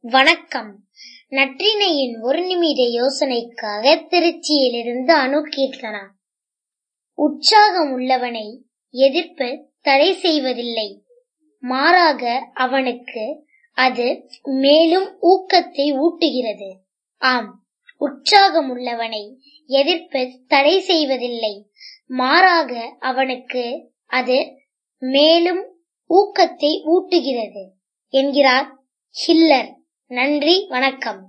வணக்கம். நற்றினையின் ஒரு நிமிட யோசனைக்காக திருச்சியிலிருந்து அணு கீர்த்தனா. உற்சாகம் உள்ளவனை எதிர்ப்பு தடை செய்வதில்லை. மாறாக அவனுக்கு அது மேலும் ஊக்கத்தை ஊட்டுகிறது. ஆம் உற்சாகம் உள்ளவனை எதிர்ப்பு தடை செய்வதில்லை. மாறாக அவனுக்கு அது மேலும் ஊக்கத்தை ஊட்டுகிறது என்கிறார் ஹில்லர். நன்றி வணக்கம்.